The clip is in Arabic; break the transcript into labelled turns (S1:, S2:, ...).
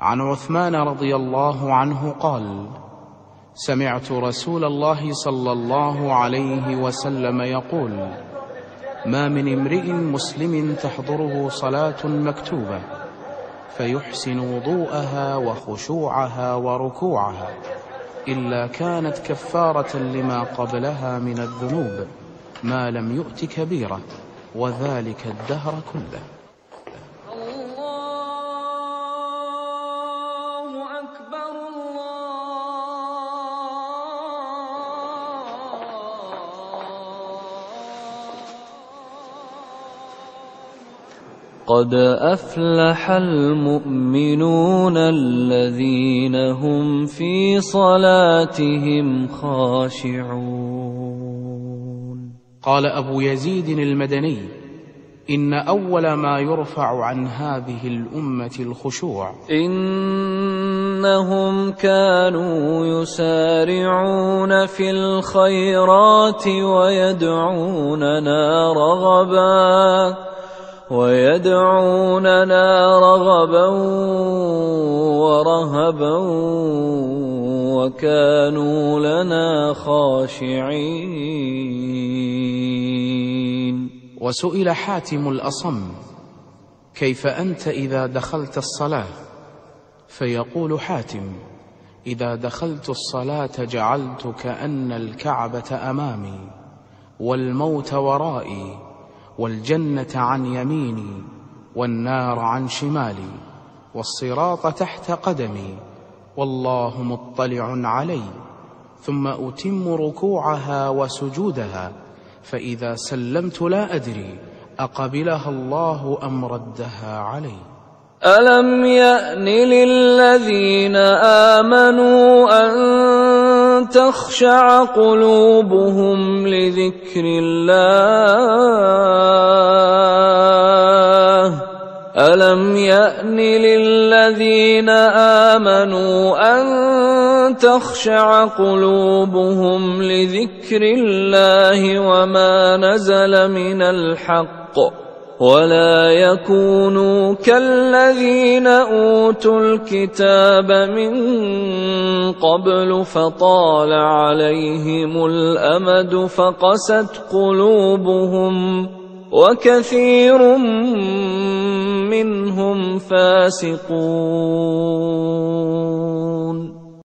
S1: عن عثمان رضي الله عنه قال سمعت رسول الله صلى الله عليه وسلم يقول ما من امرئ مسلم تحضره صلاه مكتوبه فيحسن وضوءها وخشوعها وركوعها الا كانت كفاره لما قبلها من الذنوب ما لم يؤت كبيره وذلك الدهر كله
S2: قد افلح المؤمنون الذين هم في صلاتهم
S1: خاشعون قال ابو يزيد المدني ان اول ما يرفع عن هذه الامه الخشوع انهم كانوا يسارعون
S2: في الخيرات ويدعوننا رغبا ويدعوننا رغبا ورهبا وكانوا لنا
S1: خاشعين وسئل حاتم الاصم كيف انت اذا دخلت الصلاه فيقول حاتم اذا دخلت الصلاه جعلت كان الكعبه امامي والموت ورائي والجنة عن يميني والنار عن شمالي والصراط تحت قدمي والله مطلع علي ثم أتم ركوعها وسجودها فإذا سلمت لا أدري أقبلها الله أم ردها علي ألم يأن
S2: للذين آمنوا أن تخشع قلوبهم لذكر الله ألم يأن للذين آمنوا أن تخشع قلوبهم لذكر الله وما نزل من الحق ولا يكونوا كالذين اوتوا الكتاب من قبل فطال عليهم الامد فقست قلوبهم وكثير منهم فاسقون